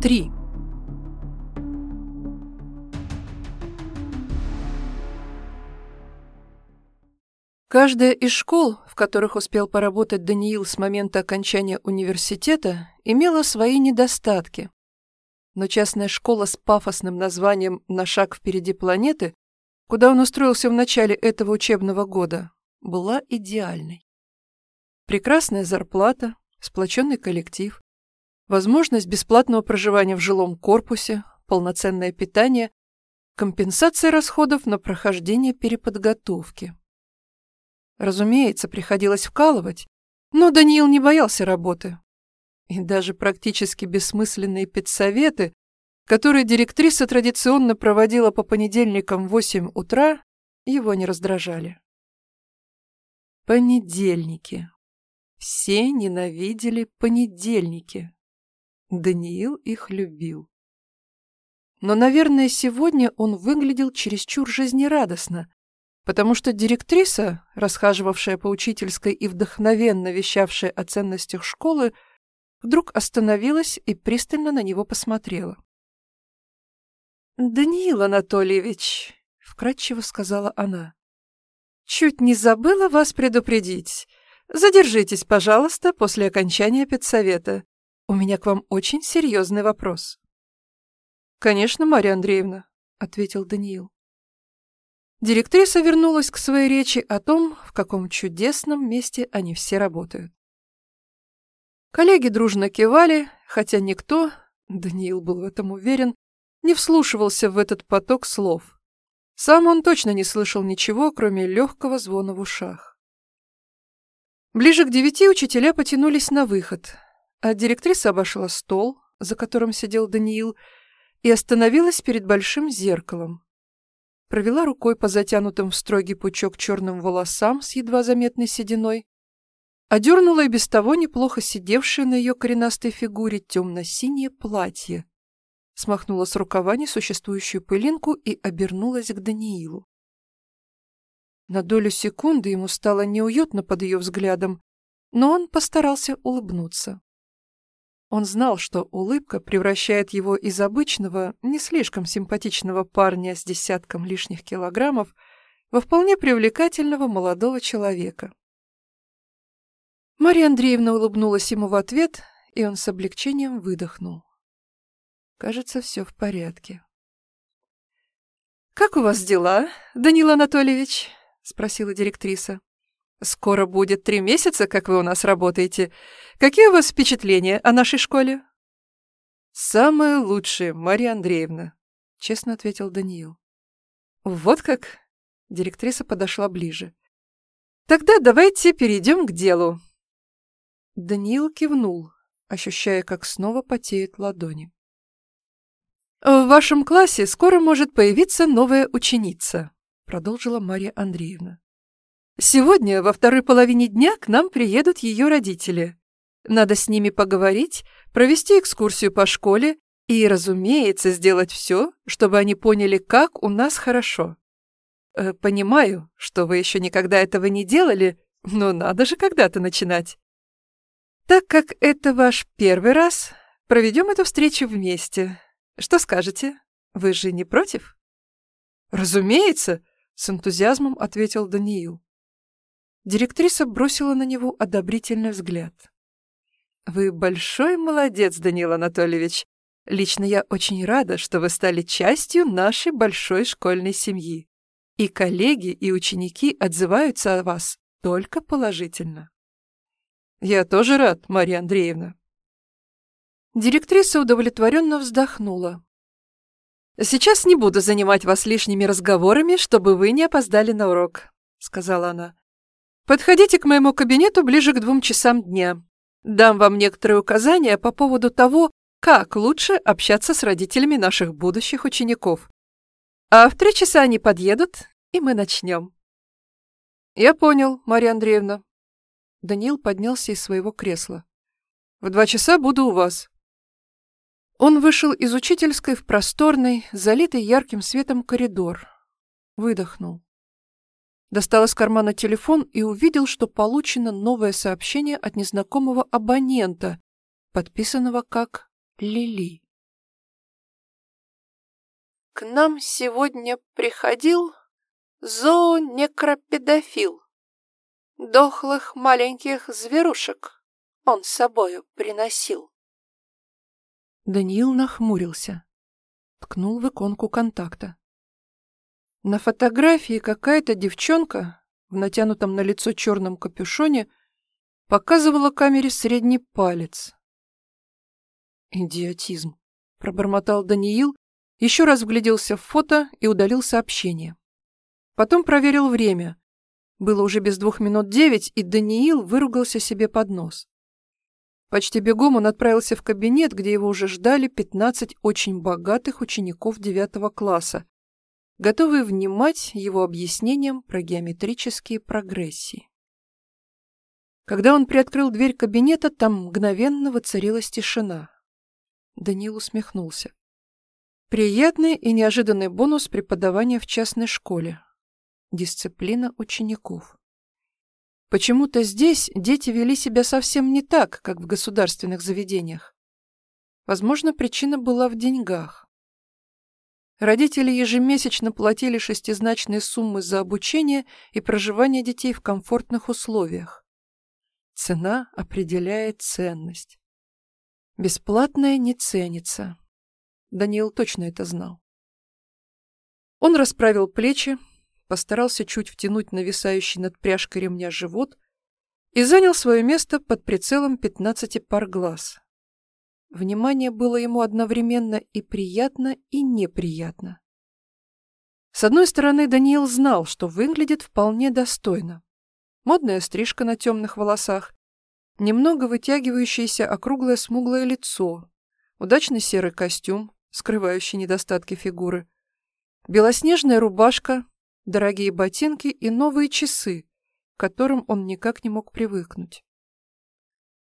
Три. Каждая из школ, в которых успел поработать Даниил с момента окончания университета, имела свои недостатки. Но частная школа с пафосным названием «На шаг впереди планеты», куда он устроился в начале этого учебного года, была идеальной. Прекрасная зарплата, сплоченный коллектив, возможность бесплатного проживания в жилом корпусе, полноценное питание, компенсация расходов на прохождение переподготовки. Разумеется, приходилось вкалывать, но Даниил не боялся работы. И даже практически бессмысленные педсоветы, которые директриса традиционно проводила по понедельникам в 8 утра, его не раздражали. Понедельники. Все ненавидели понедельники. Даниил их любил. Но, наверное, сегодня он выглядел чересчур жизнерадостно, потому что директриса, расхаживавшая по учительской и вдохновенно вещавшая о ценностях школы, вдруг остановилась и пристально на него посмотрела. «Даниил Анатольевич», — вкратчиво сказала она, — «чуть не забыла вас предупредить. Задержитесь, пожалуйста, после окончания педсовета. У меня к вам очень серьезный вопрос». «Конечно, Марья Андреевна», — ответил Даниил. Директриса вернулась к своей речи о том, в каком чудесном месте они все работают. Коллеги дружно кивали, хотя никто, Даниил был в этом уверен, не вслушивался в этот поток слов. Сам он точно не слышал ничего, кроме легкого звона в ушах. Ближе к девяти учителя потянулись на выход, а директриса обошла стол, за которым сидел Даниил, и остановилась перед большим зеркалом, провела рукой по затянутым в строгий пучок черным волосам с едва заметной сединой, одернула и без того неплохо сидевшее на ее коренастой фигуре темно-синее платье, смахнула с рукава несуществующую пылинку и обернулась к Даниилу. На долю секунды ему стало неуютно под ее взглядом, но он постарался улыбнуться. Он знал, что улыбка превращает его из обычного, не слишком симпатичного парня с десятком лишних килограммов во вполне привлекательного молодого человека. Марья Андреевна улыбнулась ему в ответ, и он с облегчением выдохнул. Кажется, все в порядке. «Как у вас дела, Данил Анатольевич?» — спросила директриса. Скоро будет три месяца, как вы у нас работаете. Какие у вас впечатления о нашей школе? Самые лучшие, Марья Андреевна, честно ответил Даниил. Вот как? Директриса подошла ближе. Тогда давайте перейдем к делу. Даниил кивнул, ощущая, как снова потеют ладони. В вашем классе скоро может появиться новая ученица, продолжила Марья Андреевна. Сегодня, во второй половине дня, к нам приедут ее родители. Надо с ними поговорить, провести экскурсию по школе и, разумеется, сделать все, чтобы они поняли, как у нас хорошо. Э, понимаю, что вы еще никогда этого не делали, но надо же когда-то начинать. Так как это ваш первый раз, проведем эту встречу вместе. Что скажете? Вы же не против? Разумеется, с энтузиазмом ответил Даниил. Директриса бросила на него одобрительный взгляд. «Вы большой молодец, Данил Анатольевич. Лично я очень рада, что вы стали частью нашей большой школьной семьи. И коллеги, и ученики отзываются о вас только положительно». «Я тоже рад, Марья Андреевна». Директриса удовлетворенно вздохнула. «Сейчас не буду занимать вас лишними разговорами, чтобы вы не опоздали на урок», — сказала она. Подходите к моему кабинету ближе к двум часам дня. Дам вам некоторые указания по поводу того, как лучше общаться с родителями наших будущих учеников. А в три часа они подъедут, и мы начнем. Я понял, Марья Андреевна. Даниил поднялся из своего кресла. В два часа буду у вас. Он вышел из учительской в просторный, залитый ярким светом коридор. Выдохнул. Достал из кармана телефон и увидел, что получено новое сообщение от незнакомого абонента, подписанного как Лили. К нам сегодня приходил зоонекропедофил. Дохлых маленьких зверушек он с собою приносил. Даниил нахмурился. Ткнул в иконку контакта. На фотографии какая-то девчонка в натянутом на лицо черном капюшоне показывала камере средний палец. «Идиотизм», — пробормотал Даниил, еще раз вгляделся в фото и удалил сообщение. Потом проверил время. Было уже без двух минут девять, и Даниил выругался себе под нос. Почти бегом он отправился в кабинет, где его уже ждали пятнадцать очень богатых учеников девятого класса, готовые внимать его объяснениям про геометрические прогрессии. Когда он приоткрыл дверь кабинета, там мгновенно воцарилась тишина. Даниил усмехнулся. Приятный и неожиданный бонус преподавания в частной школе. Дисциплина учеников. Почему-то здесь дети вели себя совсем не так, как в государственных заведениях. Возможно, причина была в деньгах. Родители ежемесячно платили шестизначные суммы за обучение и проживание детей в комфортных условиях. Цена определяет ценность. Бесплатное не ценится. Даниил точно это знал. Он расправил плечи, постарался чуть втянуть нависающий над пряжкой ремня живот и занял свое место под прицелом пятнадцати пар глаз. Внимание было ему одновременно и приятно, и неприятно. С одной стороны, Даниил знал, что выглядит вполне достойно. Модная стрижка на темных волосах, немного вытягивающееся округлое смуглое лицо, удачный серый костюм, скрывающий недостатки фигуры, белоснежная рубашка, дорогие ботинки и новые часы, к которым он никак не мог привыкнуть.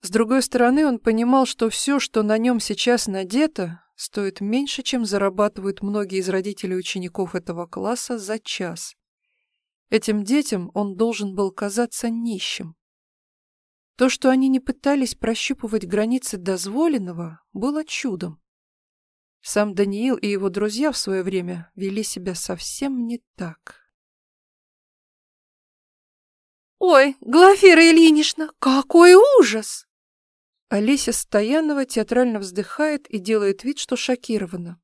С другой стороны, он понимал, что все, что на нем сейчас надето, стоит меньше, чем зарабатывают многие из родителей учеников этого класса за час. Этим детям он должен был казаться нищим. То, что они не пытались прощупывать границы дозволенного, было чудом. Сам Даниил и его друзья в свое время вели себя совсем не так. «Ой, Глафира Ильинична, какой ужас!» Олеся Стоянова театрально вздыхает и делает вид, что шокирована.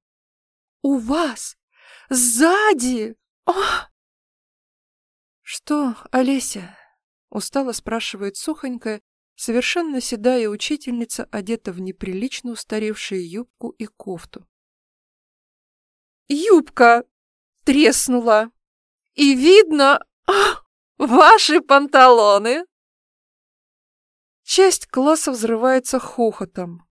«У вас! Сзади! Ох!» «Что, Олеся?» — устало спрашивает сухонькая, совершенно седая учительница, одета в неприлично устаревшую юбку и кофту. «Юбка треснула! И видно... Ах!» Ваши панталоны!» Часть класса взрывается хохотом.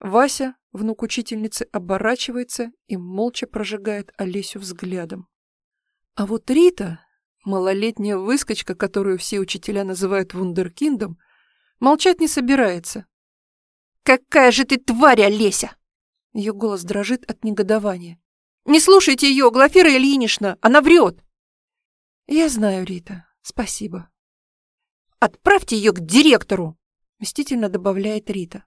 Вася, внук учительницы, оборачивается и молча прожигает Олесю взглядом. А вот Рита, малолетняя выскочка, которую все учителя называют вундеркиндом, молчать не собирается. «Какая же ты тварь, Олеся!» Ее голос дрожит от негодования. «Не слушайте ее, Глафира Ильинична, она врет!» «Я знаю, Рита, «Спасибо». «Отправьте ее к директору!» — мстительно добавляет Рита.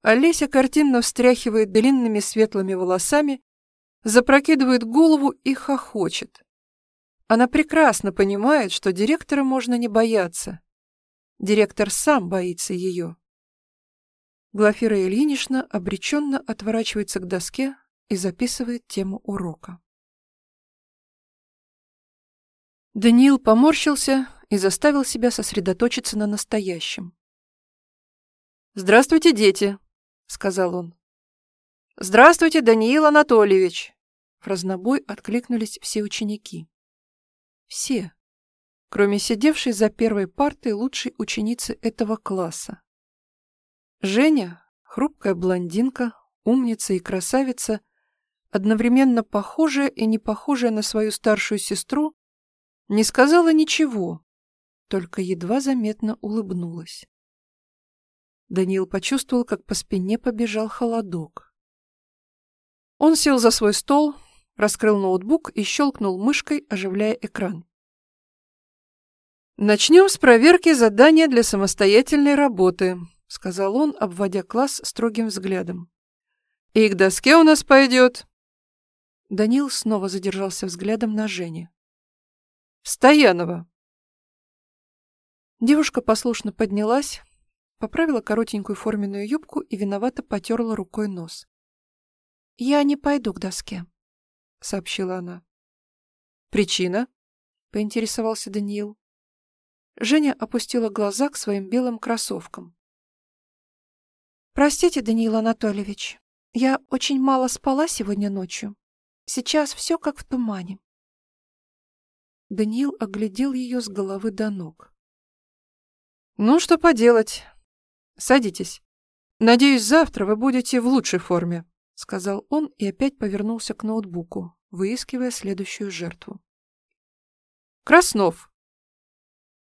Олеся картинно встряхивает длинными светлыми волосами, запрокидывает голову и хохочет. Она прекрасно понимает, что директора можно не бояться. Директор сам боится ее. Глафира Ильинична обреченно отворачивается к доске и записывает тему урока. Даниил поморщился и заставил себя сосредоточиться на настоящем. «Здравствуйте, дети», — сказал он. «Здравствуйте, Даниил Анатольевич!» В разнобой откликнулись все ученики. Все, кроме сидевшей за первой партой лучшей ученицы этого класса. Женя, хрупкая блондинка, умница и красавица, одновременно похожая и не похожая на свою старшую сестру, не сказала ничего, только едва заметно улыбнулась. Даниил почувствовал, как по спине побежал холодок. Он сел за свой стол, раскрыл ноутбук и щелкнул мышкой, оживляя экран. Начнем с проверки задания для самостоятельной работы, сказал он, обводя класс строгим взглядом. И к доске у нас пойдет. Данил снова задержался взглядом на Жене. Стоянова. Девушка послушно поднялась, поправила коротенькую форменную юбку и виновато потерла рукой нос. «Я не пойду к доске», — сообщила она. «Причина?» — поинтересовался Даниил. Женя опустила глаза к своим белым кроссовкам. «Простите, Даниил Анатольевич, я очень мало спала сегодня ночью. Сейчас все как в тумане». Даниил оглядел ее с головы до ног. «Ну, что поделать. Садитесь. Надеюсь, завтра вы будете в лучшей форме», — сказал он и опять повернулся к ноутбуку, выискивая следующую жертву. «Краснов,